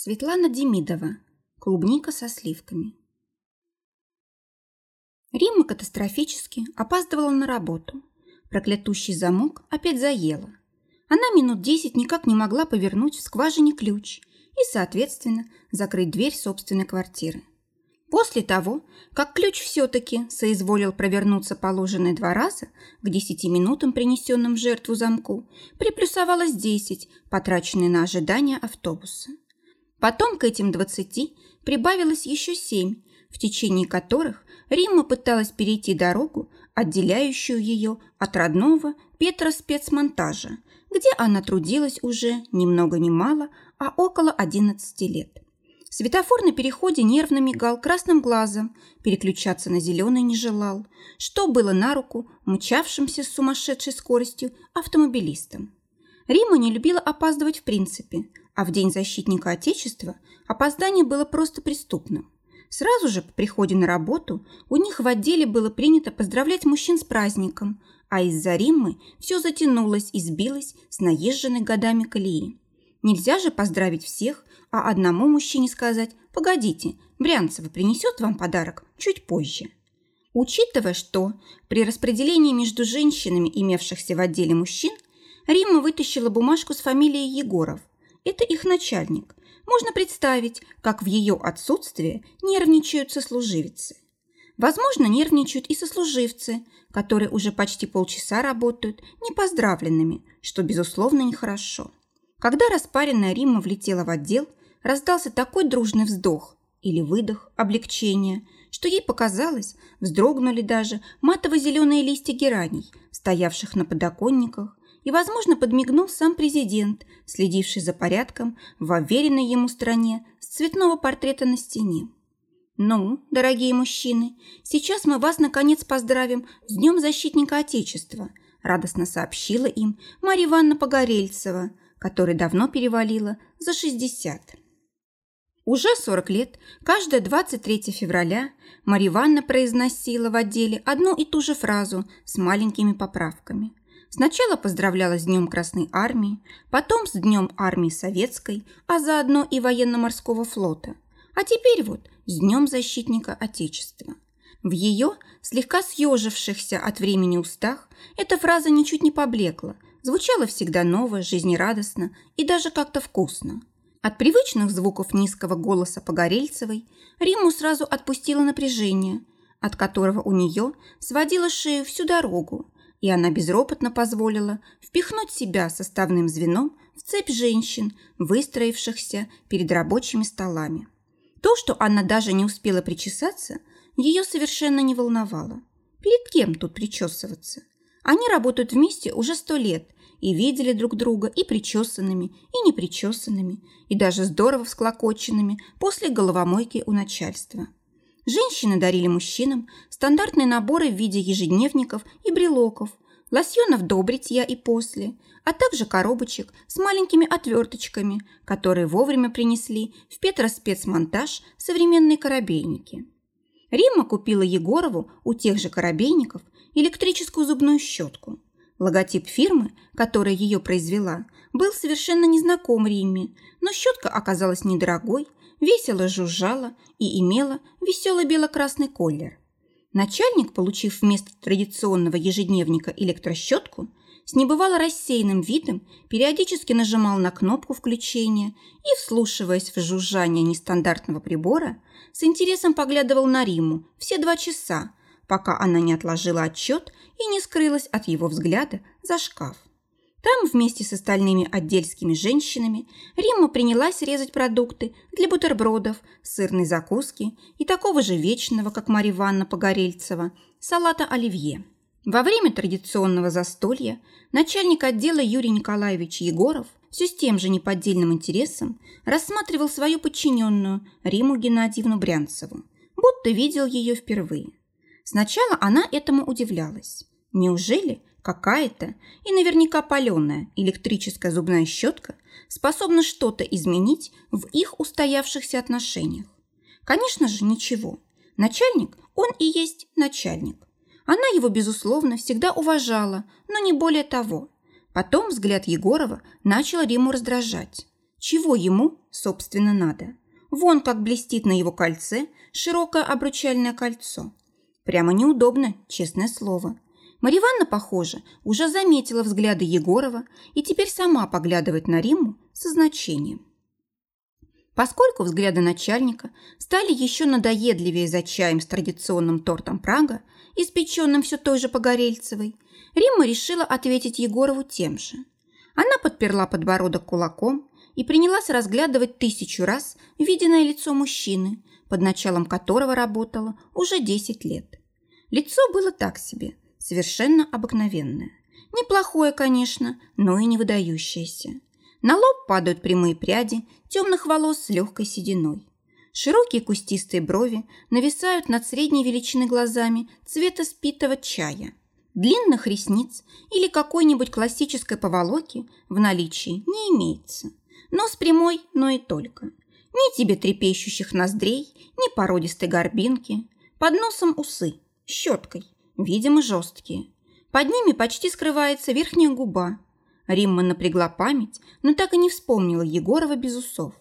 Светлана Демидова. Клубника со сливками. Римма катастрофически опаздывала на работу. Проклятущий замок опять заела. Она минут десять никак не могла повернуть в скважине ключ и, соответственно, закрыть дверь собственной квартиры. После того, как ключ все-таки соизволил провернуться положенные два раза, к десяти минутам, принесенным в жертву замку, приплюсовалось десять, потраченные на ожидание автобуса. Потом к этим двадцати прибавилось еще семь, в течение которых Римма пыталась перейти дорогу, отделяющую ее от родного Петра спецмонтажа, где она трудилась уже ни много ни мало, а около 11 лет. Светофор на переходе нервно мигал красным глазом, переключаться на зеленый не желал, что было на руку мчавшимся с сумасшедшей скоростью автомобилистам. Рима не любила опаздывать в принципе, а в День защитника Отечества опоздание было просто преступным. Сразу же по приходе на работу у них в отделе было принято поздравлять мужчин с праздником, а из-за Риммы все затянулось и сбилось с наезженной годами колеи. Нельзя же поздравить всех, а одному мужчине сказать «Погодите, Брянцева принесет вам подарок чуть позже». Учитывая, что при распределении между женщинами, имевшихся в отделе мужчин, Римма вытащила бумажку с фамилией Егоров – это их начальник. Можно представить, как в ее отсутствие нервничают сослуживицы. Возможно, нервничают и сослуживцы, которые уже почти полчаса работают непоздравленными, что, безусловно, нехорошо. Когда распаренная Римма влетела в отдел, раздался такой дружный вздох или выдох облегчения, что ей показалось, вздрогнули даже матово-зеленые листья гераний, стоявших на подоконниках, и, возможно, подмигнул сам президент, следивший за порядком в уверенной ему стране с цветного портрета на стене. «Ну, дорогие мужчины, сейчас мы вас, наконец, поздравим с Днем Защитника Отечества», радостно сообщила им Марья Ивановна Погорельцева, которой давно перевалила за 60. Уже 40 лет, каждое 23 февраля Марья Ивановна произносила в отделе одну и ту же фразу с маленькими поправками. Сначала поздравляла с Днем Красной Армии, потом с Днем Армии Советской, а заодно и Военно-Морского флота. А теперь вот с Днем Защитника Отечества. В ее, слегка съежившихся от времени устах, эта фраза ничуть не поблекла, звучала всегда ново, жизнерадостно и даже как-то вкусно. От привычных звуков низкого голоса Погорельцевой Риму сразу отпустило напряжение, от которого у нее сводило шею всю дорогу, и она безропотно позволила впихнуть себя составным звеном в цепь женщин, выстроившихся перед рабочими столами. То, что она даже не успела причесаться, ее совершенно не волновало. Перед кем тут причесываться? Они работают вместе уже сто лет и видели друг друга и причесанными, и непричесанными, и даже здорово всклокоченными после головомойки у начальства. Женщины дарили мужчинам стандартные наборы в виде ежедневников и брелоков, лосьонов до бритья и после, а также коробочек с маленькими отверточками, которые вовремя принесли в Петроспецмонтаж современные корабейники. Римма купила Егорову у тех же корабейников электрическую зубную щетку. Логотип фирмы, которая ее произвела, был совершенно незнаком Римме, но щетка оказалась недорогой весело жужжала и имела веселый бело-красный колер. Начальник, получив вместо традиционного ежедневника электрощетку, с небывало рассеянным видом периодически нажимал на кнопку включения и, вслушиваясь в жужжание нестандартного прибора, с интересом поглядывал на Риму все два часа, пока она не отложила отчет и не скрылась от его взгляда за шкаф. Там вместе с остальными отдельскими женщинами Римма принялась резать продукты для бутербродов, сырной закуски и такого же вечного, как Марья Ивановна Погорельцева, салата оливье. Во время традиционного застолья начальник отдела Юрий Николаевич Егоров все с тем же неподдельным интересом рассматривал свою подчиненную Риму Геннадьевну Брянцеву, будто видел ее впервые. Сначала она этому удивлялась. Неужели какая-то и наверняка паленая электрическая зубная щетка способна что-то изменить в их устоявшихся отношениях. Конечно же, ничего. Начальник, он и есть начальник. Она его, безусловно, всегда уважала, но не более того. Потом взгляд Егорова начал Риму раздражать. Чего ему, собственно, надо? Вон как блестит на его кольце широкое обручальное кольцо. Прямо неудобно, честное слово. Мариванна, похоже, уже заметила взгляды Егорова и теперь сама поглядывает на Римму со значением. Поскольку взгляды начальника стали еще надоедливее за чаем с традиционным тортом Прага, испеченным все той же Погорельцевой, Римма решила ответить Егорову тем же. Она подперла подбородок кулаком и принялась разглядывать тысячу раз виденное лицо мужчины, под началом которого работала уже 10 лет. Лицо было так себе, совершенно обыкновенное. Неплохое, конечно, но и не выдающееся. На лоб падают прямые пряди темных волос с легкой сединой. Широкие кустистые брови нависают над средней величины глазами цвета спитого чая. Длинных ресниц или какой-нибудь классической поволоки в наличии не имеется. Нос прямой, но и только. Ни тебе трепещущих ноздрей, ни породистой горбинки. Под носом усы, щеткой, видимо, жесткие. Под ними почти скрывается верхняя губа, Римма напрягла память, но так и не вспомнила Егорова без усов.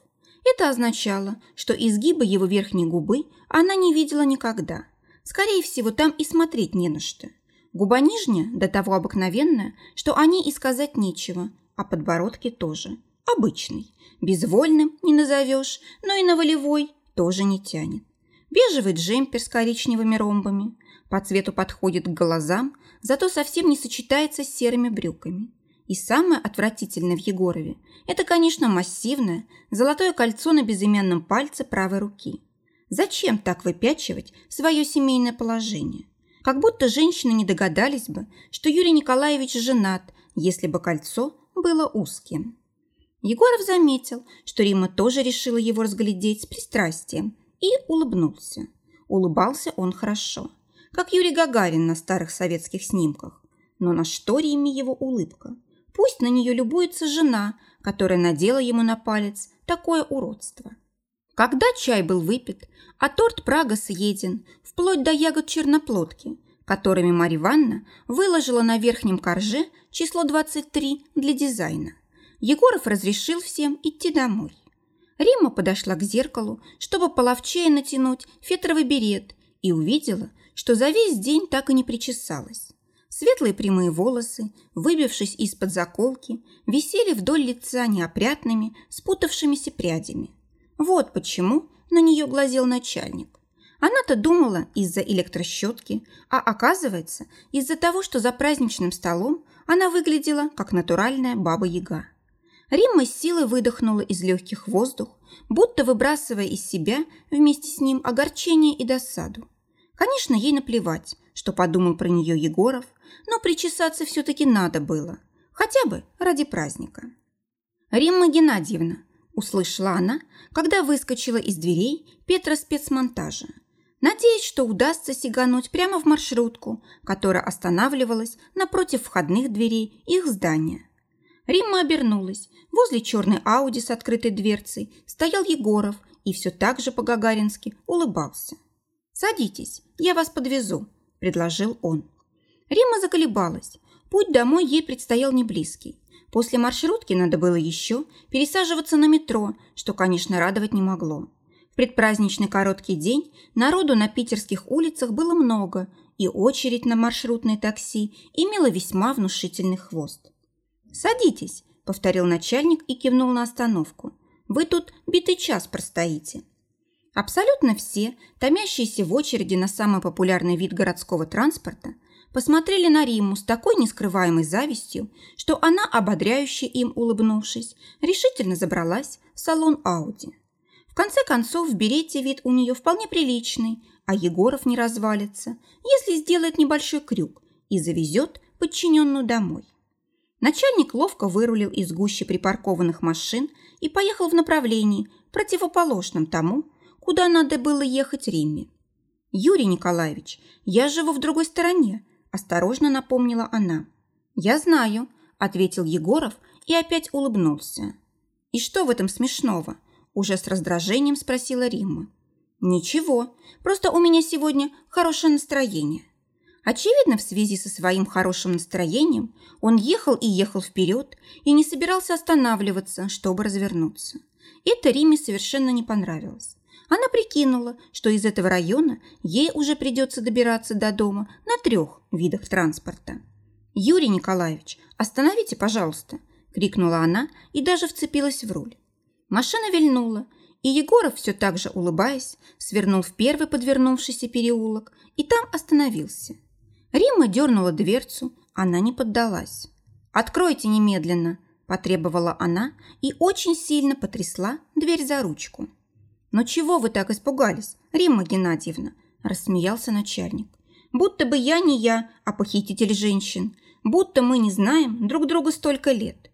Это означало, что изгиба его верхней губы она не видела никогда. Скорее всего, там и смотреть не на что. Губа нижняя до того обыкновенная, что о ней и сказать нечего, а подбородки тоже. Обычный. Безвольным не назовешь, но и на волевой тоже не тянет. Бежевый джемпер с коричневыми ромбами. По цвету подходит к глазам, зато совсем не сочетается с серыми брюками. И самое отвратительное в Егорове – это, конечно, массивное золотое кольцо на безымянном пальце правой руки. Зачем так выпячивать свое семейное положение? Как будто женщины не догадались бы, что Юрий Николаевич женат, если бы кольцо было узким. Егоров заметил, что Рима тоже решила его разглядеть с пристрастием и улыбнулся. Улыбался он хорошо, как Юрий Гагарин на старых советских снимках. Но на что Риме его улыбка? Пусть на нее любуется жена, которая надела ему на палец такое уродство. Когда чай был выпит, а торт Прага съеден, вплоть до ягод черноплодки, которыми Марья Ивановна выложила на верхнем корже число 23 для дизайна, Егоров разрешил всем идти домой. Рима подошла к зеркалу, чтобы половчее натянуть фетровый берет, и увидела, что за весь день так и не причесалась. Светлые прямые волосы, выбившись из-под заколки, висели вдоль лица неопрятными, спутавшимися прядями. Вот почему на нее глазел начальник. Она-то думала из-за электрощетки, а оказывается, из-за того, что за праздничным столом она выглядела как натуральная баба-яга. Римма с силой выдохнула из легких воздух, будто выбрасывая из себя вместе с ним огорчение и досаду. Конечно, ей наплевать, что подумал про нее Егоров, но причесаться все-таки надо было, хотя бы ради праздника. «Римма Геннадьевна», – услышала она, когда выскочила из дверей Петра спецмонтажа. Надеясь, что удастся сигануть прямо в маршрутку, которая останавливалась напротив входных дверей их здания. Римма обернулась. Возле черной Ауди с открытой дверцей стоял Егоров и все так же по-гагарински улыбался. «Садитесь, я вас подвезу», – предложил он. Рима заколебалась. Путь домой ей предстоял не близкий. После маршрутки надо было еще пересаживаться на метро, что, конечно, радовать не могло. В предпраздничный короткий день народу на питерских улицах было много, и очередь на маршрутное такси имела весьма внушительный хвост. «Садитесь», – повторил начальник и кивнул на остановку. «Вы тут битый час простоите». Абсолютно все, томящиеся в очереди на самый популярный вид городского транспорта, посмотрели на Риму с такой нескрываемой завистью, что она, ободряюще им улыбнувшись, решительно забралась в салон Ауди. В конце концов, в берете вид у нее вполне приличный, а Егоров не развалится, если сделает небольшой крюк и завезет подчиненную домой. Начальник ловко вырулил из гущи припаркованных машин и поехал в направлении, противоположном тому, куда надо было ехать Римме. «Юрий Николаевич, я живу в другой стороне», – осторожно напомнила она. «Я знаю», – ответил Егоров и опять улыбнулся. «И что в этом смешного?» – уже с раздражением спросила Римма. «Ничего, просто у меня сегодня хорошее настроение». Очевидно, в связи со своим хорошим настроением он ехал и ехал вперед и не собирался останавливаться, чтобы развернуться. Это Риме совершенно не понравилось. Она прикинула, что из этого района ей уже придется добираться до дома на трех видах транспорта. «Юрий Николаевич, остановите, пожалуйста!» – крикнула она и даже вцепилась в руль. Машина вильнула, и Егоров, все так же улыбаясь, свернул в первый подвернувшийся переулок и там остановился – Римма дернула дверцу, она не поддалась. «Откройте немедленно!» – потребовала она и очень сильно потрясла дверь за ручку. «Но чего вы так испугались, Римма Геннадьевна?» – рассмеялся начальник. «Будто бы я не я, а похититель женщин. Будто мы не знаем друг друга столько лет».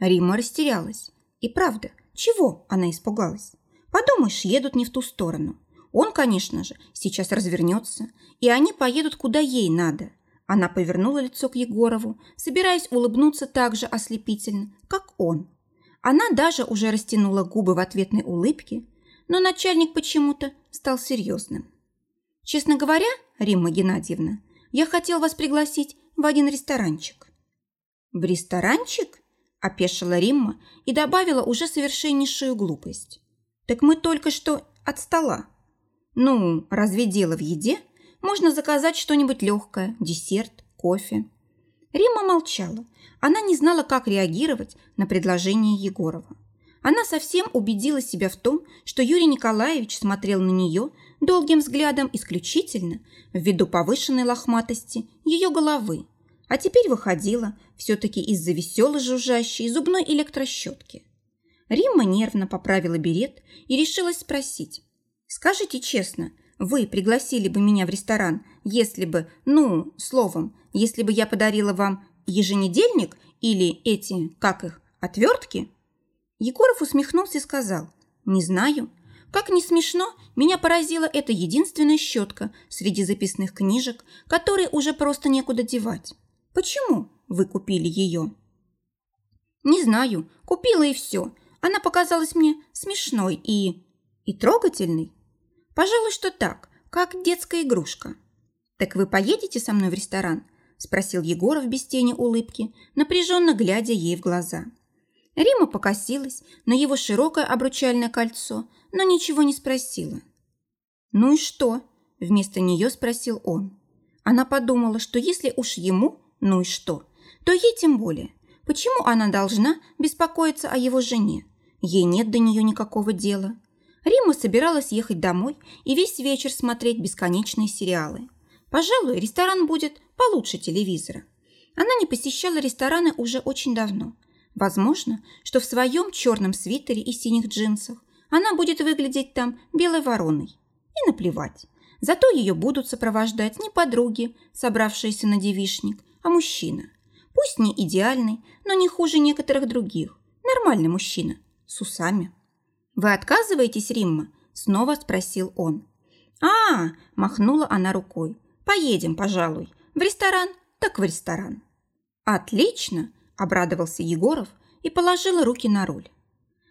Римма растерялась. И правда, чего она испугалась? Подумаешь, едут не в ту сторону. Он, конечно же, сейчас развернется, и они поедут куда ей надо. Она повернула лицо к Егорову, собираясь улыбнуться так же ослепительно, как он. Она даже уже растянула губы в ответной улыбке, но начальник почему-то стал серьезным. «Честно говоря, Римма Геннадьевна, я хотел вас пригласить в один ресторанчик». «В ресторанчик?» – опешила Римма и добавила уже совершеннейшую глупость. «Так мы только что от стола». Ну, разве дело в еде? Можно заказать что-нибудь легкое, десерт, кофе. Рима молчала. Она не знала, как реагировать на предложение Егорова. Она совсем убедила себя в том, что Юрий Николаевич смотрел на нее долгим взглядом исключительно ввиду повышенной лохматости ее головы, а теперь выходила все-таки из-за веселой жужжащей зубной электрощетки. Римма нервно поправила берет и решилась спросить, Скажите честно, вы пригласили бы меня в ресторан, если бы, ну, словом, если бы я подарила вам еженедельник или эти, как их, отвертки?» Егоров усмехнулся и сказал, «Не знаю. Как не смешно, меня поразила эта единственная щетка среди записных книжек, которые уже просто некуда девать. Почему вы купили ее?» «Не знаю. Купила и все. Она показалась мне смешной и... и трогательной. Пожалуй, что так, как детская игрушка. Так вы поедете со мной в ресторан? Спросил Егоров без тени улыбки, напряженно глядя ей в глаза. Рима покосилась на его широкое обручальное кольцо, но ничего не спросила. «Ну и что?» – вместо нее спросил он. Она подумала, что если уж ему, ну и что, то ей тем более. Почему она должна беспокоиться о его жене? Ей нет до нее никакого дела. Рима собиралась ехать домой и весь вечер смотреть бесконечные сериалы. Пожалуй, ресторан будет получше телевизора. Она не посещала рестораны уже очень давно. Возможно, что в своем черном свитере и синих джинсах она будет выглядеть там белой вороной. И наплевать. Зато ее будут сопровождать не подруги, собравшиеся на девишник, а мужчина. Пусть не идеальный, но не хуже некоторых других. Нормальный мужчина. С усами. «Вы отказываетесь, Римма?» – снова спросил он. «А, – махнула она рукой. «Поедем, пожалуй. В ресторан, так в ресторан». «Отлично!» – обрадовался Егоров и положил руки на руль.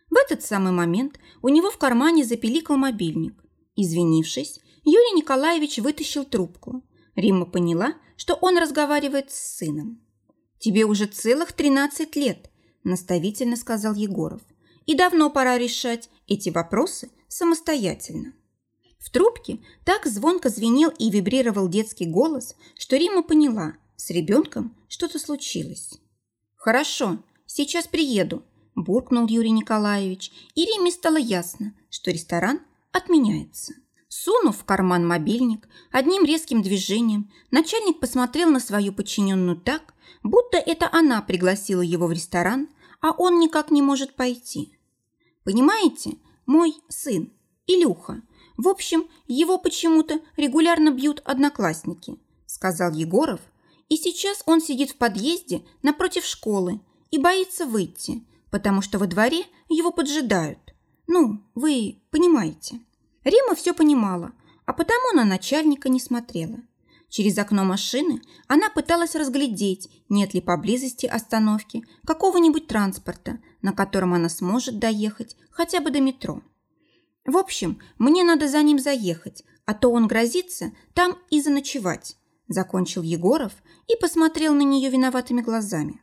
В этот самый момент у него в кармане запеликал мобильник. Извинившись, Юрий Николаевич вытащил трубку. Римма поняла, что он разговаривает с сыном. «Тебе уже целых тринадцать лет», – наставительно сказал Егоров и давно пора решать эти вопросы самостоятельно. В трубке так звонко звенел и вибрировал детский голос, что Рима поняла, с ребенком что-то случилось. «Хорошо, сейчас приеду», – буркнул Юрий Николаевич, и Риме стало ясно, что ресторан отменяется. Сунув в карман мобильник, одним резким движением начальник посмотрел на свою подчиненную так, будто это она пригласила его в ресторан, а он никак не может пойти. Понимаете, мой сын, Илюха, в общем, его почему-то регулярно бьют одноклассники, сказал Егоров, и сейчас он сидит в подъезде напротив школы и боится выйти, потому что во дворе его поджидают. Ну, вы понимаете. Рима все понимала, а потому на начальника не смотрела. Через окно машины она пыталась разглядеть, нет ли поблизости остановки какого-нибудь транспорта, на котором она сможет доехать хотя бы до метро. В общем, мне надо за ним заехать, а то он грозится там и заночевать, закончил Егоров и посмотрел на нее виноватыми глазами.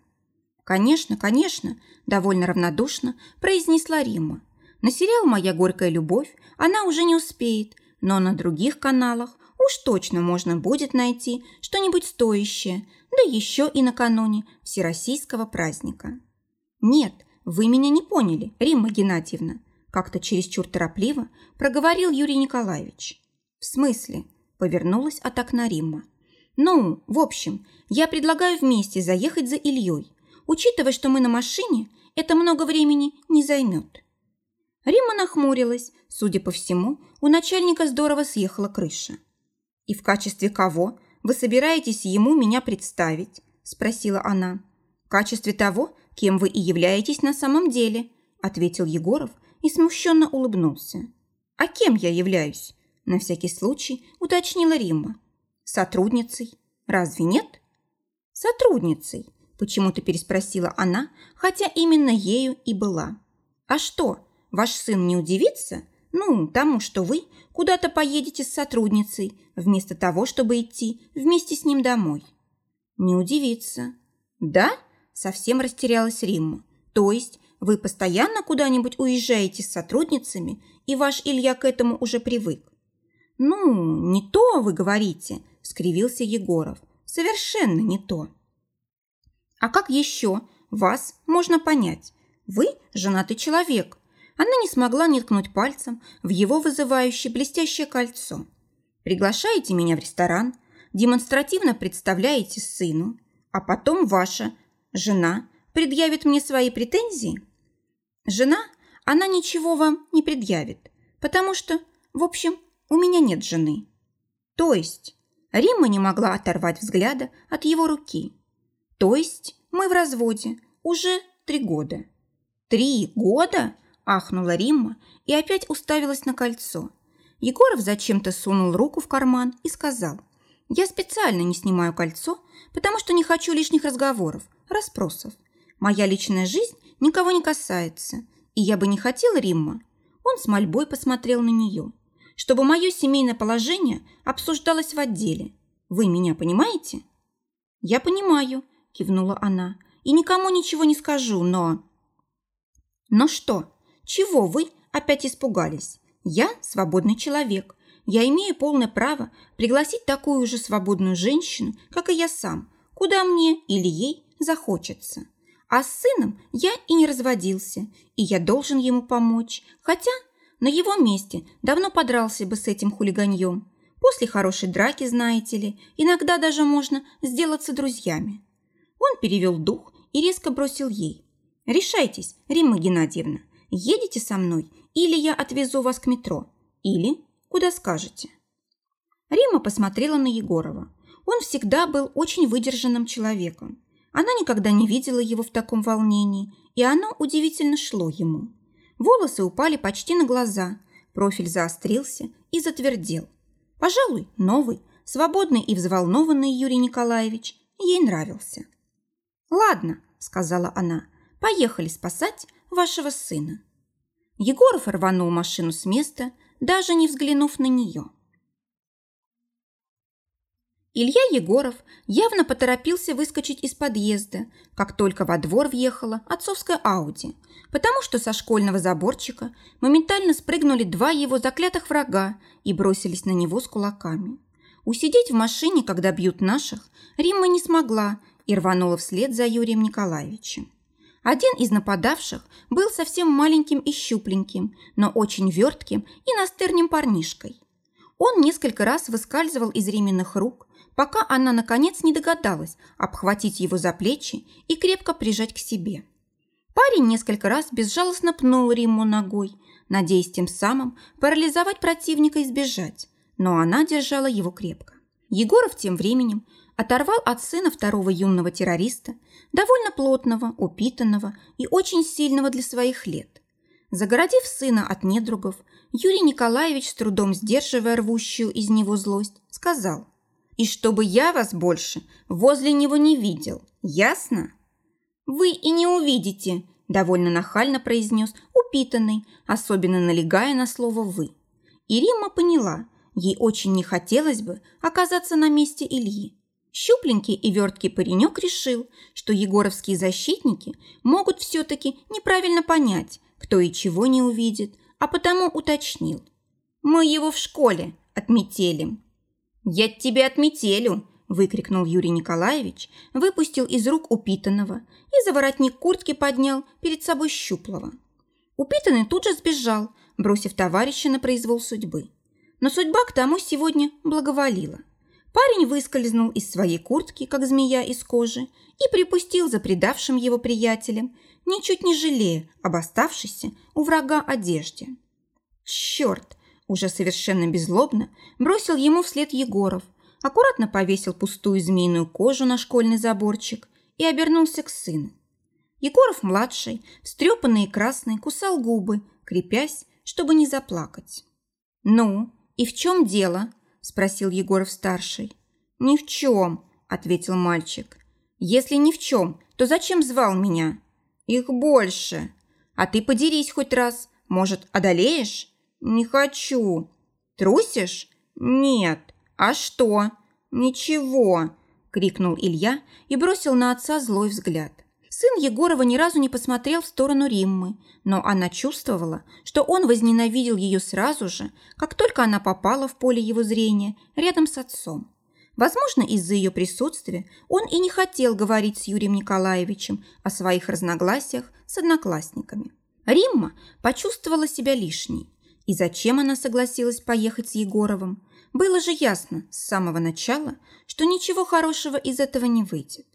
«Конечно, конечно», – довольно равнодушно произнесла Римма. «На сериал «Моя горькая любовь» она уже не успеет, но на других каналах уж точно можно будет найти что-нибудь стоящее, да еще и накануне Всероссийского праздника». «Нет, вы меня не поняли, Римма Геннадьевна», – как-то чересчур торопливо проговорил Юрий Николаевич. «В смысле?» – повернулась от окна Римма. «Ну, в общем, я предлагаю вместе заехать за Ильей. Учитывая, что мы на машине, это много времени не займет». Римма нахмурилась. Судя по всему, у начальника здорово съехала крыша. «И в качестве кого вы собираетесь ему меня представить?» – спросила она. «В качестве того, кем вы и являетесь на самом деле», – ответил Егоров и смущенно улыбнулся. «А кем я являюсь?» – на всякий случай уточнила Римма. Сотрудницей? Разве нет? Сотрудницей, почему-то переспросила она, хотя именно ею и была. А что, ваш сын не удивится? Ну, тому, что вы куда-то поедете с сотрудницей, вместо того, чтобы идти вместе с ним домой. Не удивится. Да? Совсем растерялась Римма. То есть вы постоянно куда-нибудь уезжаете с сотрудницами, и ваш Илья к этому уже привык? Ну, не то вы говорите, – скривился Егоров. «Совершенно не то». «А как еще вас можно понять? Вы женатый человек». Она не смогла не ткнуть пальцем в его вызывающее блестящее кольцо. «Приглашаете меня в ресторан, демонстративно представляете сыну, а потом ваша жена предъявит мне свои претензии?» «Жена, она ничего вам не предъявит, потому что, в общем, у меня нет жены». «То есть Римма не могла оторвать взгляда от его руки. «То есть мы в разводе уже три года». «Три года?» – ахнула Римма и опять уставилась на кольцо. Егоров зачем-то сунул руку в карман и сказал, «Я специально не снимаю кольцо, потому что не хочу лишних разговоров, расспросов. Моя личная жизнь никого не касается, и я бы не хотел, Римма». Он с мольбой посмотрел на нее чтобы мое семейное положение обсуждалось в отделе. Вы меня понимаете?» «Я понимаю», – кивнула она, – «и никому ничего не скажу, но...» «Но что? Чего вы опять испугались? Я свободный человек. Я имею полное право пригласить такую же свободную женщину, как и я сам, куда мне или ей захочется. А с сыном я и не разводился, и я должен ему помочь, хотя на его месте давно подрался бы с этим хулиганьем. После хорошей драки, знаете ли, иногда даже можно сделаться друзьями. Он перевел дух и резко бросил ей. «Решайтесь, Римма Геннадьевна, едете со мной, или я отвезу вас к метро, или куда скажете». Римма посмотрела на Егорова. Он всегда был очень выдержанным человеком. Она никогда не видела его в таком волнении, и оно удивительно шло ему. Волосы упали почти на глаза, профиль заострился и затвердел. Пожалуй, новый, свободный и взволнованный Юрий Николаевич ей нравился. «Ладно», – сказала она, – «поехали спасать вашего сына». Егоров рванул машину с места, даже не взглянув на нее. Илья Егоров явно поторопился выскочить из подъезда, как только во двор въехала отцовская Ауди, потому что со школьного заборчика моментально спрыгнули два его заклятых врага и бросились на него с кулаками. Усидеть в машине, когда бьют наших, Римма не смогла и рванула вслед за Юрием Николаевичем. Один из нападавших был совсем маленьким и щупленьким, но очень вертким и настырним парнишкой. Он несколько раз выскальзывал из Риминых рук, пока она, наконец, не догадалась обхватить его за плечи и крепко прижать к себе. Парень несколько раз безжалостно пнул Римму ногой, надеясь тем самым парализовать противника и сбежать, но она держала его крепко. Егоров тем временем оторвал от сына второго юного террориста, довольно плотного, упитанного и очень сильного для своих лет. Загородив сына от недругов, Юрий Николаевич, с трудом сдерживая рвущую из него злость, сказал и чтобы я вас больше возле него не видел. Ясно?» «Вы и не увидите», – довольно нахально произнес упитанный, особенно налегая на слово «вы». И Римма поняла, ей очень не хотелось бы оказаться на месте Ильи. Щупленький и верткий паренек решил, что егоровские защитники могут все-таки неправильно понять, кто и чего не увидит, а потому уточнил. «Мы его в школе отметелим». «Я тебе отметелю!» – выкрикнул Юрий Николаевич, выпустил из рук упитанного и за воротник куртки поднял перед собой щуплого. Упитанный тут же сбежал, бросив товарища на произвол судьбы. Но судьба к тому сегодня благоволила – Парень выскользнул из своей куртки, как змея из кожи, и припустил за предавшим его приятелем, ничуть не жалея об оставшейся у врага одежде. «Черт!» – уже совершенно беззлобно бросил ему вслед Егоров, аккуратно повесил пустую змеиную кожу на школьный заборчик и обернулся к сыну. Егоров-младший, встрепанный и красный, кусал губы, крепясь, чтобы не заплакать. «Ну, и в чем дело?» спросил Егоров-старший. «Ни в чем», – ответил мальчик. «Если ни в чем, то зачем звал меня?» «Их больше. А ты подерись хоть раз. Может, одолеешь?» «Не хочу». «Трусишь?» «Нет». «А что?» «Ничего», – крикнул Илья и бросил на отца злой взгляд. Сын Егорова ни разу не посмотрел в сторону Риммы, но она чувствовала, что он возненавидел ее сразу же, как только она попала в поле его зрения рядом с отцом. Возможно, из-за ее присутствия он и не хотел говорить с Юрием Николаевичем о своих разногласиях с одноклассниками. Римма почувствовала себя лишней. И зачем она согласилась поехать с Егоровым? Было же ясно с самого начала, что ничего хорошего из этого не выйдет.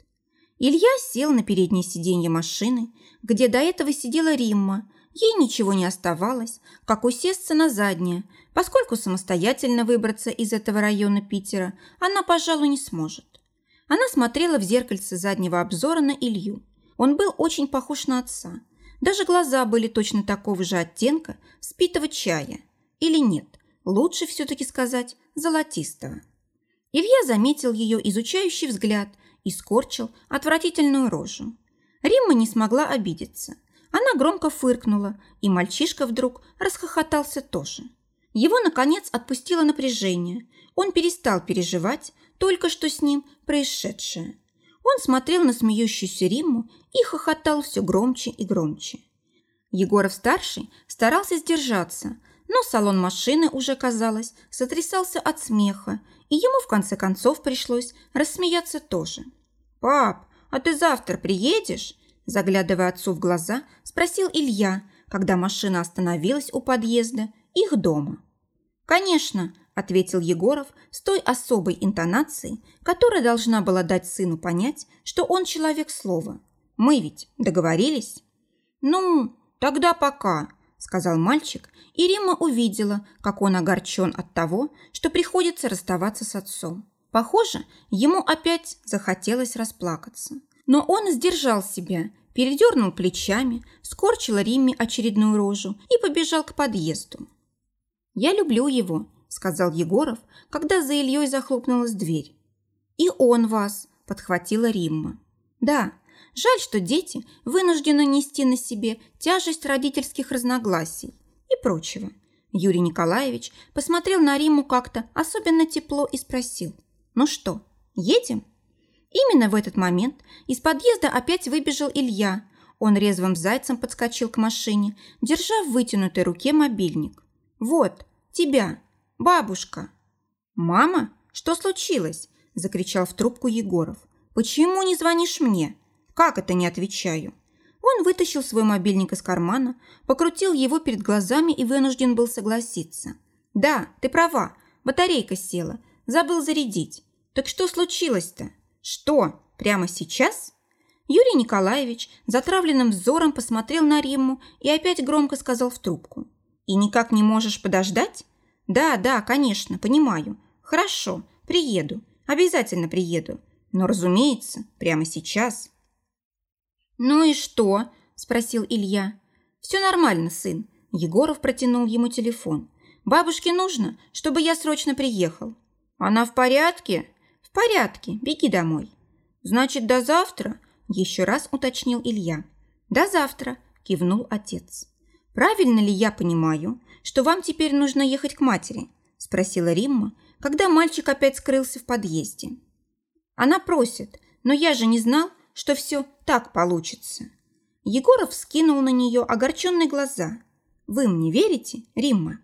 Илья сел на переднее сиденье машины, где до этого сидела Римма. Ей ничего не оставалось, как усесться на заднее, поскольку самостоятельно выбраться из этого района Питера она, пожалуй, не сможет. Она смотрела в зеркальце заднего обзора на Илью. Он был очень похож на отца. Даже глаза были точно такого же оттенка спитого чая. Или нет, лучше все-таки сказать золотистого. Илья заметил ее изучающий взгляд – и скорчил отвратительную рожу. Римма не смогла обидеться. Она громко фыркнула, и мальчишка вдруг расхохотался тоже. Его, наконец, отпустило напряжение. Он перестал переживать только что с ним происшедшее. Он смотрел на смеющуюся Римму и хохотал все громче и громче. Егоров-старший старался сдержаться, но салон машины уже, казалось, сотрясался от смеха, и ему в конце концов пришлось рассмеяться тоже. «Пап, а ты завтра приедешь?» Заглядывая отцу в глаза, спросил Илья, когда машина остановилась у подъезда их дома. «Конечно», – ответил Егоров с той особой интонацией, которая должна была дать сыну понять, что он человек слова. «Мы ведь договорились?» «Ну, тогда пока», – сказал мальчик, и Рима увидела, как он огорчен от того, что приходится расставаться с отцом. Похоже, ему опять захотелось расплакаться. Но он сдержал себя, передернул плечами, скорчил Римме очередную рожу и побежал к подъезду. «Я люблю его», – сказал Егоров, когда за Ильей захлопнулась дверь. «И он вас», – подхватила Римма. «Да, жаль, что дети вынуждены нести на себе тяжесть родительских разногласий и прочего». Юрий Николаевич посмотрел на Римму как-то особенно тепло и спросил – «Ну что, едем?» Именно в этот момент из подъезда опять выбежал Илья. Он резвым зайцем подскочил к машине, держа в вытянутой руке мобильник. «Вот, тебя, бабушка!» «Мама, что случилось?» – закричал в трубку Егоров. «Почему не звонишь мне? Как это не отвечаю?» Он вытащил свой мобильник из кармана, покрутил его перед глазами и вынужден был согласиться. «Да, ты права, батарейка села, забыл зарядить. Так что случилось-то? Что, прямо сейчас? Юрий Николаевич затравленным взором посмотрел на Римму и опять громко сказал в трубку. «И никак не можешь подождать?» «Да, да, конечно, понимаю. Хорошо, приеду. Обязательно приеду. Но, разумеется, прямо сейчас». «Ну и что?» – спросил Илья. «Все нормально, сын». Егоров протянул ему телефон. «Бабушке нужно, чтобы я срочно приехал». «Она в порядке?» порядке, беги домой». «Значит, до завтра?» – еще раз уточнил Илья. «До завтра», – кивнул отец. «Правильно ли я понимаю, что вам теперь нужно ехать к матери?» –– спросила Римма, когда мальчик опять скрылся в подъезде. Она просит, но я же не знал, что все так получится. Егоров скинул на нее огорченные глаза. Вы мне верите, Римма?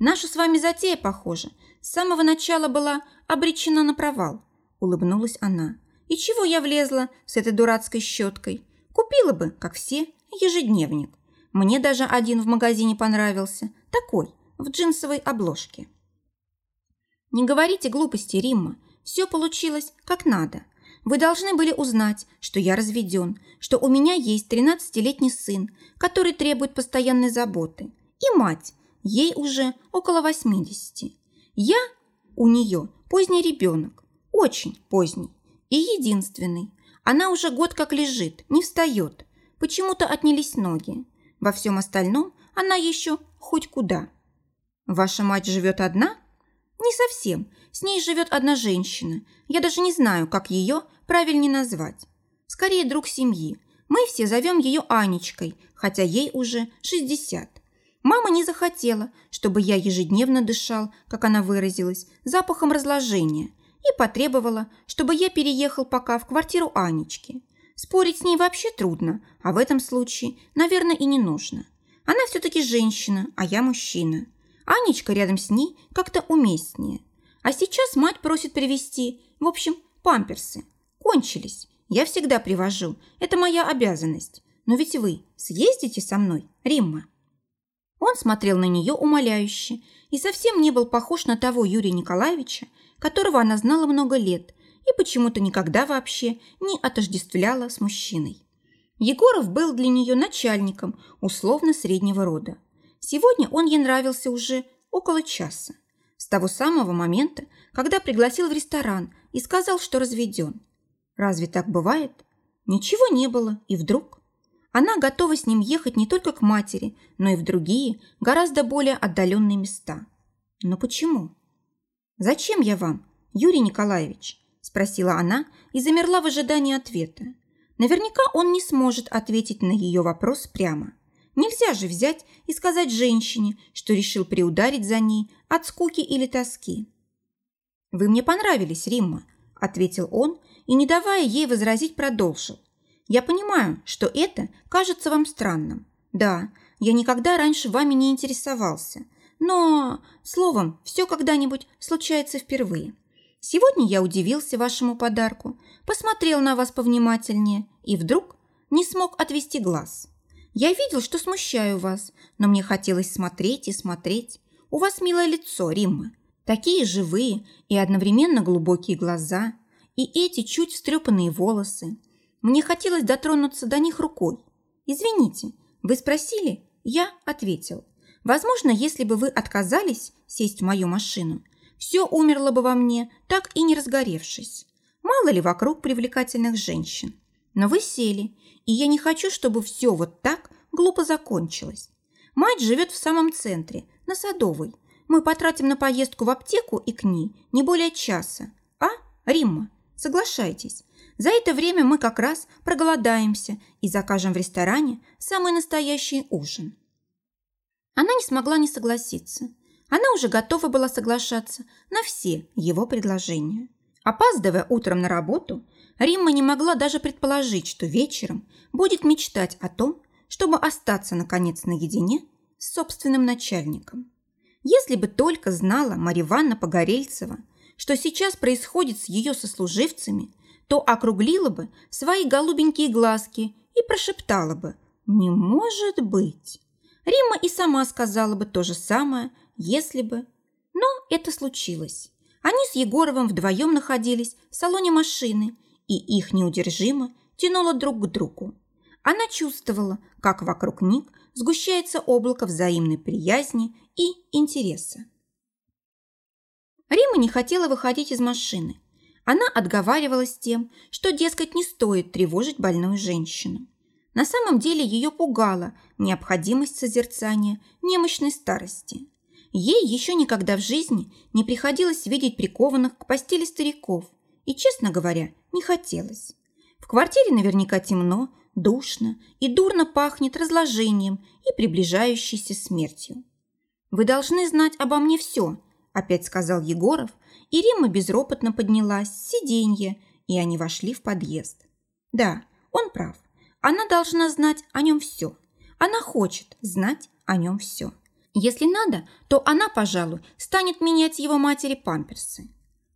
Наша с вами затея, похоже, с самого начала была обречена на провал, улыбнулась она. И чего я влезла с этой дурацкой щеткой? Купила бы, как все, ежедневник. Мне даже один в магазине понравился, такой, в джинсовой обложке. Не говорите глупости, Римма. Все получилось как надо. Вы должны были узнать, что я разведен, что у меня есть 13-летний сын, который требует постоянной заботы, и мать, ей уже около 80. Я у нее поздний ребенок, очень поздний и единственный. Она уже год как лежит, не встает. Почему-то отнялись ноги. Во всем остальном она еще хоть куда. Ваша мать живет одна? Не совсем. С ней живет одна женщина. Я даже не знаю, как ее правильнее назвать. Скорее, друг семьи. Мы все зовем ее Анечкой, хотя ей уже 60. Мама не захотела, чтобы я ежедневно дышал, как она выразилась, запахом разложения, и потребовала, чтобы я переехал пока в квартиру Анечки. Спорить с ней вообще трудно, а в этом случае, наверное, и не нужно. Она все-таки женщина, а я мужчина. Анечка рядом с ней как-то уместнее. А сейчас мать просит привезти, в общем, памперсы. Кончились. Я всегда привожу. Это моя обязанность. Но ведь вы съездите со мной, Римма?» Он смотрел на нее умоляюще и совсем не был похож на того Юрия Николаевича, которого она знала много лет и почему-то никогда вообще не отождествляла с мужчиной. Егоров был для нее начальником условно среднего рода. Сегодня он ей нравился уже около часа. С того самого момента, когда пригласил в ресторан и сказал, что разведен. Разве так бывает? Ничего не было, и вдруг... Она готова с ним ехать не только к матери, но и в другие, гораздо более отдаленные места. Но почему? «Зачем я вам, Юрий Николаевич?» – спросила она и замерла в ожидании ответа. Наверняка он не сможет ответить на ее вопрос прямо. Нельзя же взять и сказать женщине, что решил приударить за ней от скуки или тоски. «Вы мне понравились, Римма», – ответил он и, не давая ей возразить, продолжил. «Я понимаю, что это кажется вам странным. Да, я никогда раньше вами не интересовался, но, словом, все когда-нибудь случается впервые. Сегодня я удивился вашему подарку, посмотрел на вас повнимательнее и вдруг не смог отвести глаз». Я видел, что смущаю вас, но мне хотелось смотреть и смотреть. У вас милое лицо, Римма. Такие живые и одновременно глубокие глаза. И эти чуть встрепанные волосы. Мне хотелось дотронуться до них рукой. Извините, вы спросили? Я ответил. Возможно, если бы вы отказались сесть в мою машину, все умерло бы во мне, так и не разгоревшись. Мало ли вокруг привлекательных женщин. Но вы сели, и я не хочу, чтобы все вот так глупо закончилось. Мать живет в самом центре, на Садовой. Мы потратим на поездку в аптеку и к ней не более часа. А, Римма, соглашайтесь. За это время мы как раз проголодаемся и закажем в ресторане самый настоящий ужин. Она не смогла не согласиться. Она уже готова была соглашаться на все его предложения. Опаздывая утром на работу, Римма не могла даже предположить, что вечером будет мечтать о том, чтобы остаться, наконец, наедине с собственным начальником. Если бы только знала Марья Ивановна Погорельцева, что сейчас происходит с ее сослуживцами, то округлила бы свои голубенькие глазки и прошептала бы «Не может быть!». Римма и сама сказала бы то же самое, если бы... Но это случилось. Они с Егоровым вдвоем находились в салоне машины и их неудержимо тянуло друг к другу. Она чувствовала, как вокруг них сгущается облако взаимной приязни и интереса. Рима не хотела выходить из машины. Она отговаривалась тем, что, дескать, не стоит тревожить больную женщину. На самом деле ее пугала необходимость созерцания немощной старости. Ей еще никогда в жизни не приходилось видеть прикованных к постели стариков, и, честно говоря, не хотелось. В квартире наверняка темно, душно и дурно пахнет разложением и приближающейся смертью. «Вы должны знать обо мне все», – опять сказал Егоров, и Римма безропотно поднялась с сиденья, и они вошли в подъезд. Да, он прав. Она должна знать о нем все. Она хочет знать о нем все. Если надо, то она, пожалуй, станет менять его матери памперсы.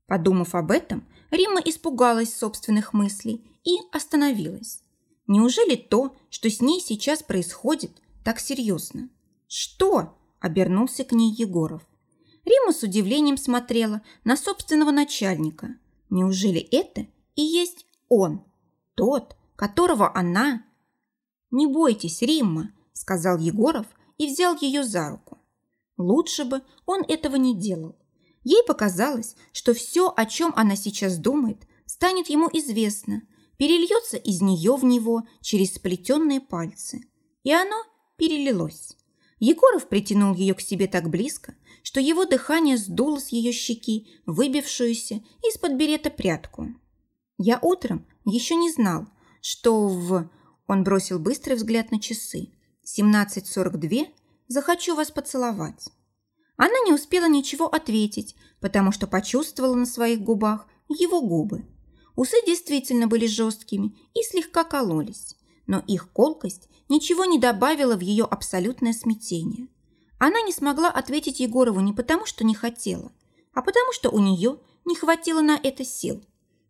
Подумав об этом, Римма испугалась собственных мыслей и остановилась. Неужели то, что с ней сейчас происходит, так серьезно? Что? Обернулся к ней Егоров. Рима с удивлением смотрела на собственного начальника. Неужели это и есть он? Тот, которого она... «Не бойтесь, Римма», – сказал Егоров и взял ее за руку. Лучше бы он этого не делал. Ей показалось, что все, о чем она сейчас думает, станет ему известно, перельется из нее в него через сплетенные пальцы. И оно перелилось. Егоров притянул ее к себе так близко, что его дыхание сдуло с ее щеки, выбившуюся из-под берета прядку. «Я утром еще не знал, что в...» Он бросил быстрый взгляд на часы. «17.42. Захочу вас поцеловать». Она не успела ничего ответить, потому что почувствовала на своих губах его губы. Усы действительно были жесткими и слегка кололись, но их колкость ничего не добавила в ее абсолютное смятение. Она не смогла ответить Егорову не потому, что не хотела, а потому, что у нее не хватило на это сил.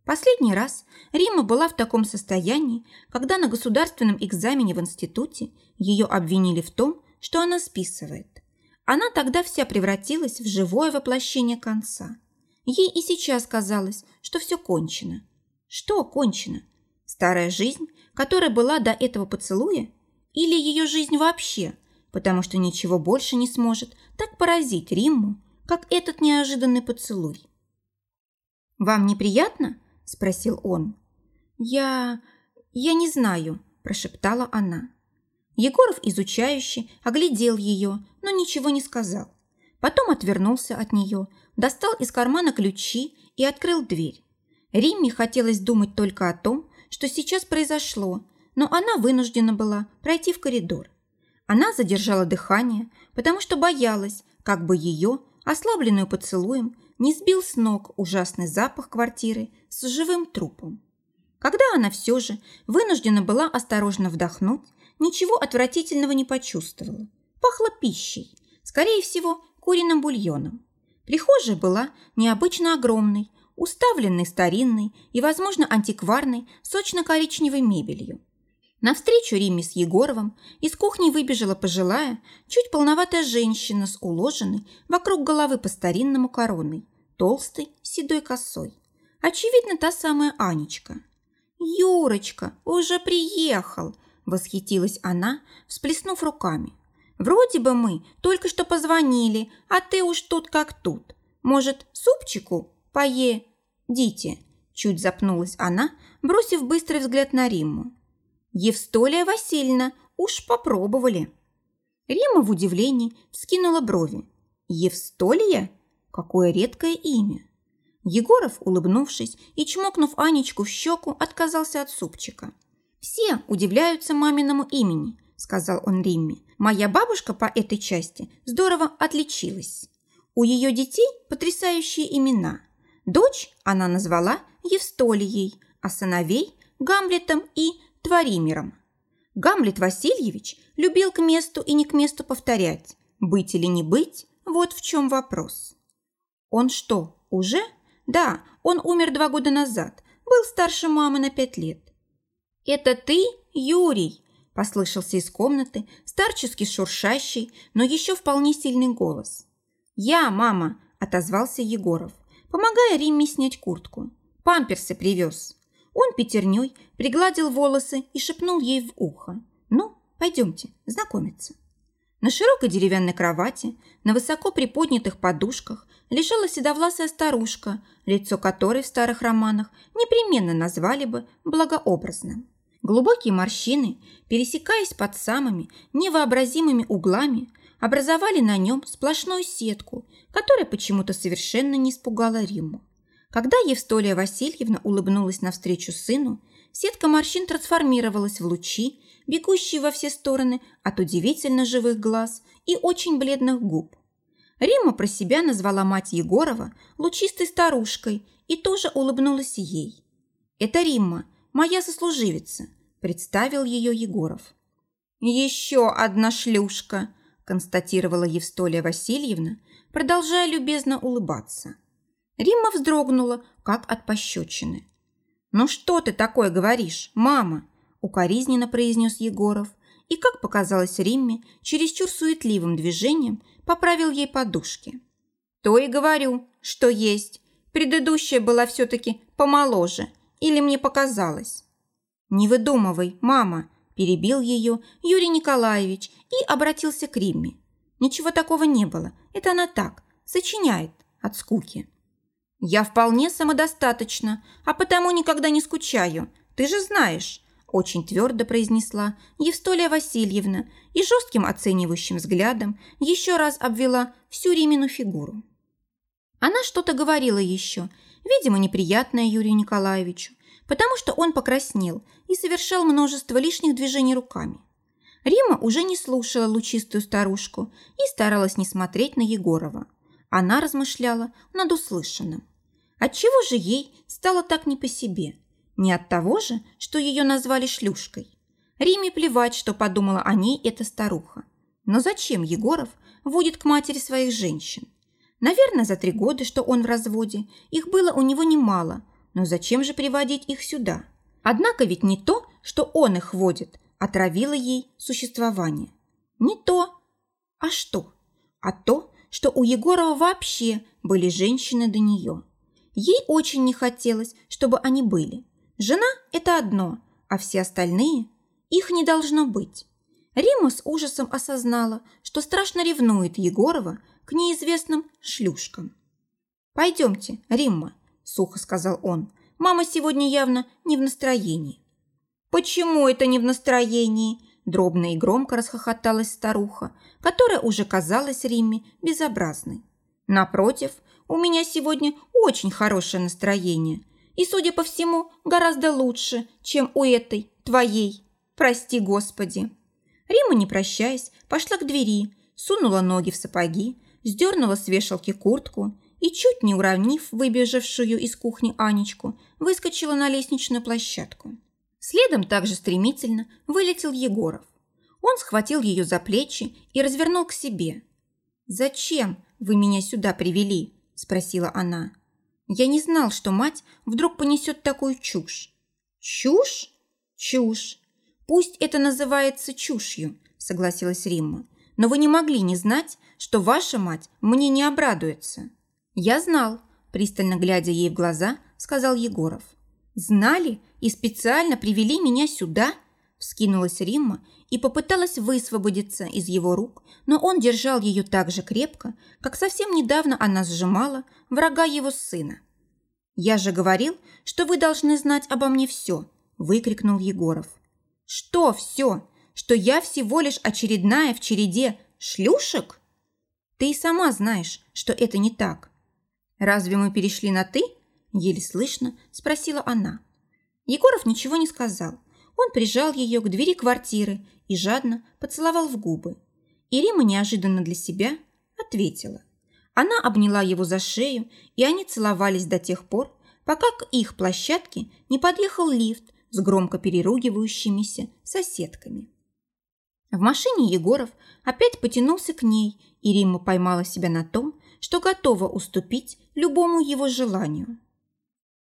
Последний раз Рима была в таком состоянии, когда на государственном экзамене в институте ее обвинили в том, что она списывает. Она тогда вся превратилась в живое воплощение конца. Ей и сейчас казалось, что все кончено. Что кончено? Старая жизнь, которая была до этого поцелуя? Или ее жизнь вообще? Потому что ничего больше не сможет так поразить Римму, как этот неожиданный поцелуй. «Вам неприятно?» – спросил он. «Я... я не знаю», – прошептала она. Егоров изучающе оглядел ее, но ничего не сказал. Потом отвернулся от нее, достал из кармана ключи и открыл дверь. Римме хотелось думать только о том, что сейчас произошло, но она вынуждена была пройти в коридор. Она задержала дыхание, потому что боялась, как бы ее, ослабленную поцелуем, не сбил с ног ужасный запах квартиры с живым трупом. Когда она все же вынуждена была осторожно вдохнуть, ничего отвратительного не почувствовала. Пахло пищей, скорее всего, куриным бульоном. Прихожая была необычно огромной, уставленной старинной и, возможно, антикварной сочно-коричневой мебелью. Навстречу Риме с Егоровым из кухни выбежала пожилая, чуть полноватая женщина с уложенной вокруг головы по-старинному короной, толстой седой косой. Очевидно, та самая Анечка. «Юрочка, уже приехал!» Восхитилась она, всплеснув руками. «Вроде бы мы только что позвонили, а ты уж тут как тут. Может, супчику пое... Дите?» Чуть запнулась она, бросив быстрый взгляд на Римму. «Евстолия Васильевна, уж попробовали». Рима в удивлении вскинула брови. «Евстолия? Какое редкое имя!» Егоров, улыбнувшись и чмокнув Анечку в щеку, отказался от супчика. «Все удивляются маминому имени», – сказал он Римме. «Моя бабушка по этой части здорово отличилась. У ее детей потрясающие имена. Дочь она назвала Евстолией, а сыновей – Гамлетом и Творимером. Гамлет Васильевич любил к месту и не к месту повторять. Быть или не быть – вот в чем вопрос. Он что, уже? Да, он умер два года назад, был старше мамы на пять лет. «Это ты, Юрий?» – послышался из комнаты старчески шуршащий, но еще вполне сильный голос. «Я, мама!» – отозвался Егоров, помогая Римме снять куртку. «Памперсы привез». Он пятерней пригладил волосы и шепнул ей в ухо. «Ну, пойдемте, знакомиться». На широкой деревянной кровати, на высоко приподнятых подушках лежала седовласая старушка, лицо которой в старых романах непременно назвали бы благообразным. Глубокие морщины, пересекаясь под самыми невообразимыми углами, образовали на нем сплошную сетку, которая почему-то совершенно не испугала Римму. Когда Евстолия Васильевна улыбнулась навстречу сыну, сетка морщин трансформировалась в лучи, бегущие во все стороны от удивительно живых глаз и очень бледных губ. Римма про себя назвала мать Егорова лучистой старушкой и тоже улыбнулась ей. «Это Римма, моя сослуживица», – представил ее Егоров. «Еще одна шлюшка», – констатировала Евстолия Васильевна, продолжая любезно улыбаться. Римма вздрогнула, как от пощечины. «Ну что ты такое говоришь, мама?» – укоризненно произнес Егоров и, как показалось Римме, чересчур суетливым движением поправил ей подушки. «То и говорю, что есть. Предыдущая была все-таки помоложе, или мне показалось?» «Не выдумывай, мама», – перебил ее Юрий Николаевич и обратился к Римме. «Ничего такого не было, это она так, сочиняет от скуки». «Я вполне самодостаточна, а потому никогда не скучаю, ты же знаешь», очень твердо произнесла Евстолия Васильевна и жестким оценивающим взглядом еще раз обвела всю Римину фигуру. Она что-то говорила еще, видимо, неприятное Юрию Николаевичу, потому что он покраснел и совершал множество лишних движений руками. Рима уже не слушала лучистую старушку и старалась не смотреть на Егорова. Она размышляла над услышанным. Отчего же ей стало так не по себе? Не от того же, что ее назвали шлюшкой. Риме плевать, что подумала о ней эта старуха. Но зачем Егоров водит к матери своих женщин? Наверное, за три года, что он в разводе, их было у него немало, но зачем же приводить их сюда? Однако ведь не то, что он их водит, отравило ей существование. Не то. А что? А то, что у Егорова вообще были женщины до нее. Ей очень не хотелось, чтобы они были. Жена – это одно, а все остальные – их не должно быть. Рима с ужасом осознала, что страшно ревнует Егорова к неизвестным шлюшкам. «Пойдемте, Римма», – сухо сказал он. «Мама сегодня явно не в настроении». «Почему это не в настроении?» Дробно и громко расхохоталась старуха, которая уже казалась Римме безобразной. «Напротив, у меня сегодня очень хорошее настроение и, судя по всему, гораздо лучше, чем у этой, твоей. Прости, Господи». Рима, не прощаясь, пошла к двери, сунула ноги в сапоги, сдернула с вешалки куртку и, чуть не уравнив выбежавшую из кухни Анечку, выскочила на лестничную площадку. Следом также стремительно вылетел Егоров. Он схватил ее за плечи и развернул к себе. «Зачем вы меня сюда привели?» – спросила она. Я не знал, что мать вдруг понесет такую чушь. Чушь? Чушь. Пусть это называется чушью, согласилась Римма. Но вы не могли не знать, что ваша мать мне не обрадуется. Я знал, пристально глядя ей в глаза, сказал Егоров. Знали и специально привели меня сюда? Вскинулась Римма и попыталась высвободиться из его рук, но он держал ее так же крепко, как совсем недавно она сжимала врага его сына. «Я же говорил, что вы должны знать обо мне все», – выкрикнул Егоров. «Что все? Что я всего лишь очередная в череде шлюшек?» «Ты и сама знаешь, что это не так». «Разве мы перешли на «ты»?» – еле слышно спросила она. Егоров ничего не сказал. Он прижал ее к двери квартиры и жадно поцеловал в губы. И Рима неожиданно для себя ответила. Она обняла его за шею, и они целовались до тех пор, пока к их площадке не подъехал лифт с громко переругивающимися соседками. В машине Егоров опять потянулся к ней, и Римма поймала себя на том, что готова уступить любому его желанию.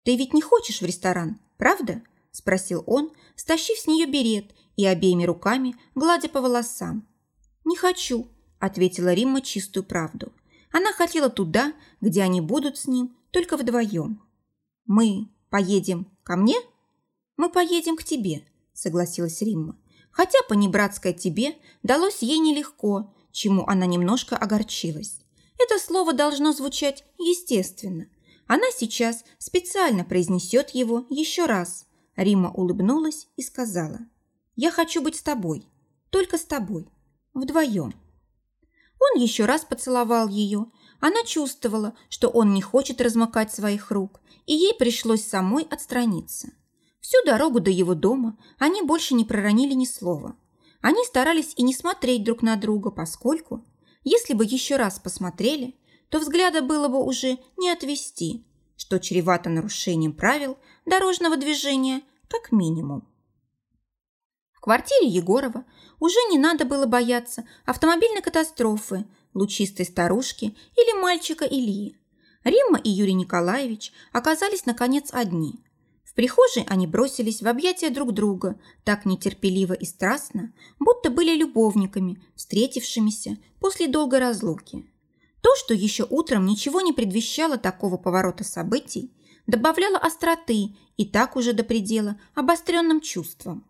«Ты ведь не хочешь в ресторан, правда?» – спросил он, стащив с нее берет и обеими руками гладя по волосам. «Не хочу», – ответила Римма чистую правду. Она хотела туда, где они будут с ним только вдвоем. «Мы поедем ко мне?» «Мы поедем к тебе», – согласилась Римма. Хотя понебратское «тебе» далось ей нелегко, чему она немножко огорчилась. Это слово должно звучать естественно. Она сейчас специально произнесет его еще раз. Рима улыбнулась и сказала, «Я хочу быть с тобой, только с тобой, вдвоем». Он еще раз поцеловал ее. Она чувствовала, что он не хочет размыкать своих рук, и ей пришлось самой отстраниться. Всю дорогу до его дома они больше не проронили ни слова. Они старались и не смотреть друг на друга, поскольку Если бы еще раз посмотрели, то взгляда было бы уже не отвести, что чревато нарушением правил дорожного движения как минимум. В квартире Егорова уже не надо было бояться автомобильной катастрофы, лучистой старушки или мальчика Ильи. Римма и Юрий Николаевич оказались, наконец, одни. В прихожей они бросились в объятия друг друга, так нетерпеливо и страстно, будто были любовниками, встретившимися после долгой разлуки. То, что еще утром ничего не предвещало такого поворота событий, добавляло остроты и так уже до предела обостренным чувствам.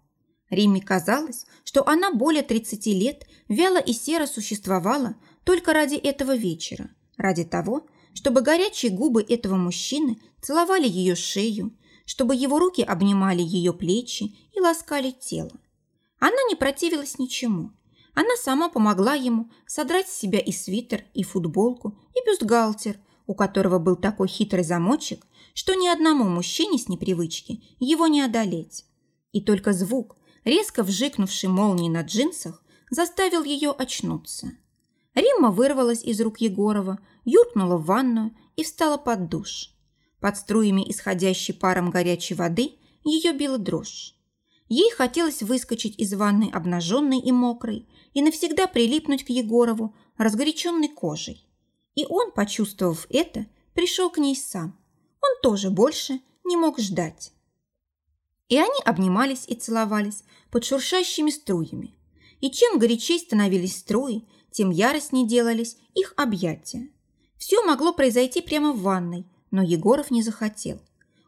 Римме казалось, что она более 30 лет вяло и серо существовала только ради этого вечера, ради того, чтобы горячие губы этого мужчины целовали ее шею, чтобы его руки обнимали ее плечи и ласкали тело. Она не противилась ничему. Она сама помогла ему содрать с себя и свитер, и футболку, и бюстгальтер, у которого был такой хитрый замочек, что ни одному мужчине с непривычки его не одолеть. И только звук, резко вжикнувший молнией на джинсах, заставил ее очнуться. Римма вырвалась из рук Егорова, юркнула в ванную и встала под душ. Под струями исходящей паром горячей воды ее била дрожь. Ей хотелось выскочить из ванной обнаженной и мокрой и навсегда прилипнуть к Егорову разгоряченной кожей. И он, почувствовав это, пришел к ней сам. Он тоже больше не мог ждать. И они обнимались и целовались под шуршащими струями. И чем горячей становились струи, тем яростнее делались их объятия. Все могло произойти прямо в ванной, но Егоров не захотел.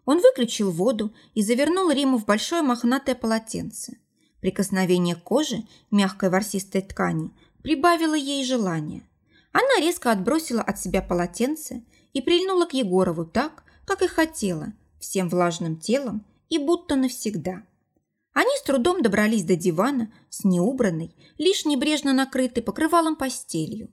Он выключил воду и завернул Риму в большое мохнатое полотенце. Прикосновение кожи, мягкой ворсистой ткани, прибавило ей желание. Она резко отбросила от себя полотенце и прильнула к Егорову так, как и хотела, всем влажным телом и будто навсегда. Они с трудом добрались до дивана с неубранной, лишь небрежно накрытой покрывалом постелью.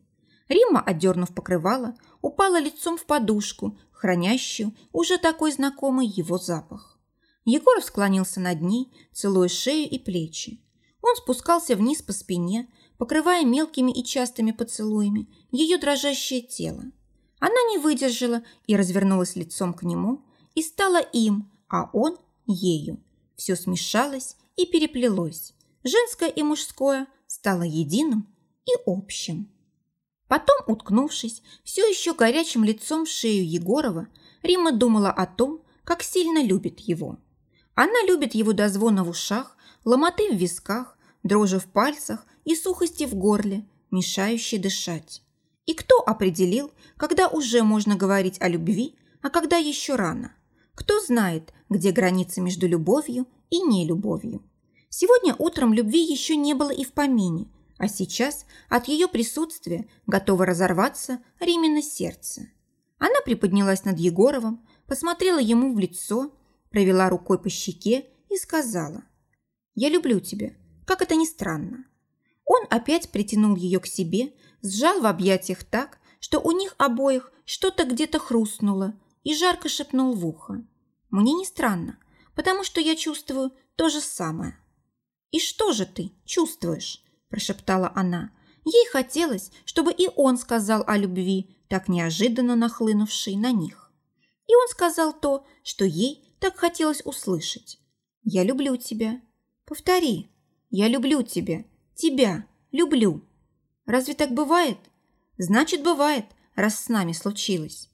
Рима, отдернув покрывало, упала лицом в подушку, хранящую уже такой знакомый его запах. Егоров склонился над ней, целуя шею и плечи. Он спускался вниз по спине, покрывая мелкими и частыми поцелуями ее дрожащее тело. Она не выдержала и развернулась лицом к нему, и стала им, а он – ею. Все смешалось и переплелось. Женское и мужское стало единым и общим. Потом, уткнувшись все еще горячим лицом в шею Егорова, Рима думала о том, как сильно любит его. Она любит его до звона в ушах, ломоты в висках, дрожи в пальцах и сухости в горле, мешающей дышать. И кто определил, когда уже можно говорить о любви, а когда еще рано? Кто знает, где граница между любовью и нелюбовью? Сегодня утром любви еще не было и в помине – а сейчас от ее присутствия готово разорваться Римина сердце. Она приподнялась над Егоровым, посмотрела ему в лицо, провела рукой по щеке и сказала «Я люблю тебя, как это ни странно». Он опять притянул ее к себе, сжал в объятиях так, что у них обоих что-то где-то хрустнуло и жарко шепнул в ухо. «Мне не странно, потому что я чувствую то же самое». «И что же ты чувствуешь?» Прошептала она. Ей хотелось, чтобы и он сказал о любви, так неожиданно нахлынувшей на них. И он сказал то, что ей так хотелось услышать. «Я люблю тебя». «Повтори. Я люблю тебя. Тебя. Люблю». «Разве так бывает?» «Значит, бывает, раз с нами случилось».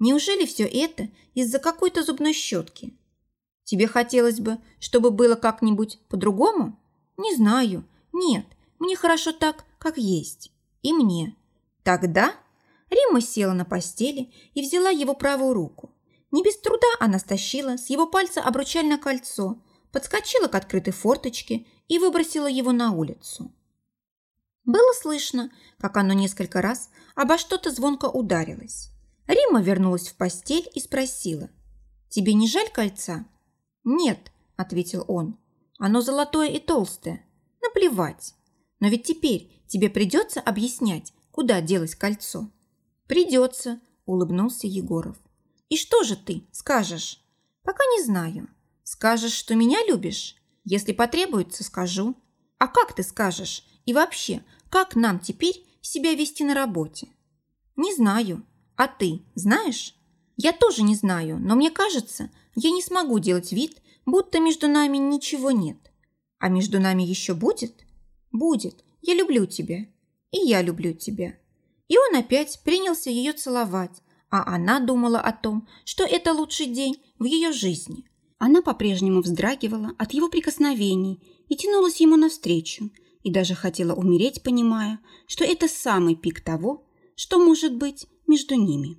«Неужели все это из-за какой-то зубной щетки?» «Тебе хотелось бы, чтобы было как-нибудь по-другому?» «Не знаю. Нет, мне хорошо так, как есть. И мне. Тогда Римма села на постели и взяла его правую руку. Не без труда она стащила с его пальца обручальное кольцо, подскочила к открытой форточке и выбросила его на улицу. Было слышно, как оно несколько раз обо что-то звонко ударилось. Римма вернулась в постель и спросила. «Тебе не жаль кольца?» «Нет», – ответил он. «Оно золотое и толстое. Наплевать». Но ведь теперь тебе придется объяснять, куда делось кольцо. Придется, улыбнулся Егоров. И что же ты скажешь? Пока не знаю. Скажешь, что меня любишь? Если потребуется, скажу. А как ты скажешь? И вообще, как нам теперь себя вести на работе? Не знаю. А ты знаешь? Я тоже не знаю, но мне кажется, я не смогу делать вид, будто между нами ничего нет. А между нами еще будет? Будет. Я люблю тебя. И я люблю тебя. И он опять принялся ее целовать, а она думала о том, что это лучший день в ее жизни. Она по-прежнему вздрагивала от его прикосновений и тянулась ему навстречу, и даже хотела умереть, понимая, что это самый пик того, что может быть между ними.